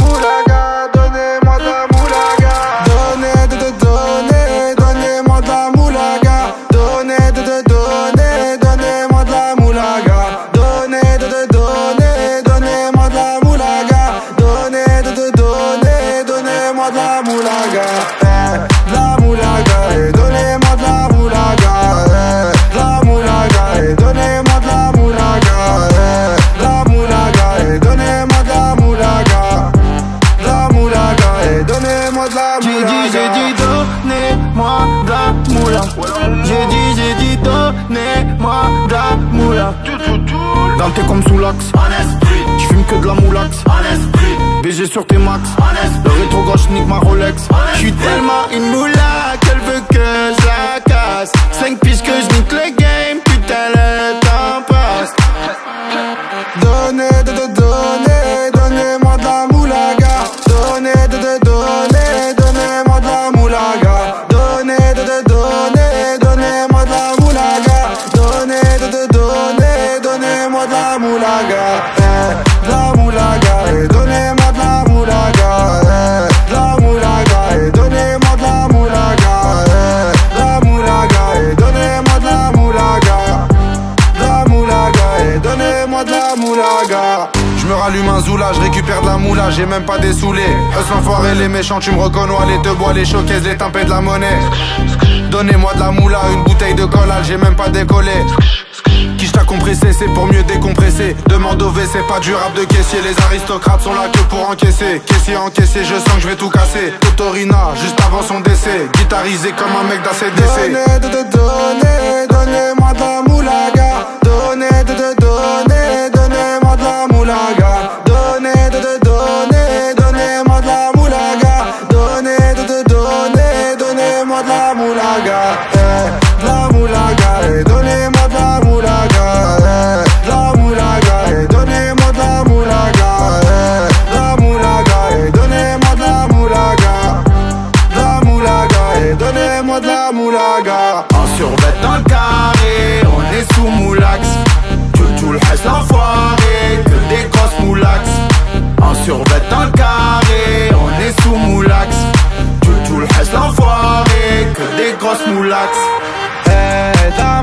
Moulaga, donnez-moi de la moulaga. Donnez-moi de la moulaga. Donnez, de, donnez, donnez-moi de la moulaga. Donnez, de, donnez, donnez-moi de donnez-moi la moulaga. T'es comme sous l'axe. J'fume que de la moulax. BG sur tes max. Le rétro gauche nique ma Rolex. J'suis tellement une moula qu'elle veut que je la casse. 5 piges que je nique le game. Putain, le temps passe. Donnez, de, de, Je me rallume un zoula, je récupère de la moula, j'ai même pas dessoulé. Eux l'enfoiré, les méchants, tu me reconnais, les deux bois, les showcases, les tempêtes de la monnaie. Donnez-moi de la moula, une bouteille de collal, j'ai même pas décollé. Qui t'a compressé, c'est pour mieux décompresser. Demande au V, c'est pas du rap de caissier. Les aristocrates sont là que pour encaisser. Caissier encaissé, je sens que je vais tout casser. Totorina, juste avant son décès. Guitarisé comme un mec d'ACDC. moi la moulaga. En survêt dans le carré, on est sous moulax. Tout le reste l'enfoiré, que des grosses moulax. En survêt dans le carré, on est sous moulax. Tout le reste l'enfoiré, que des grosses moulax. Eh, la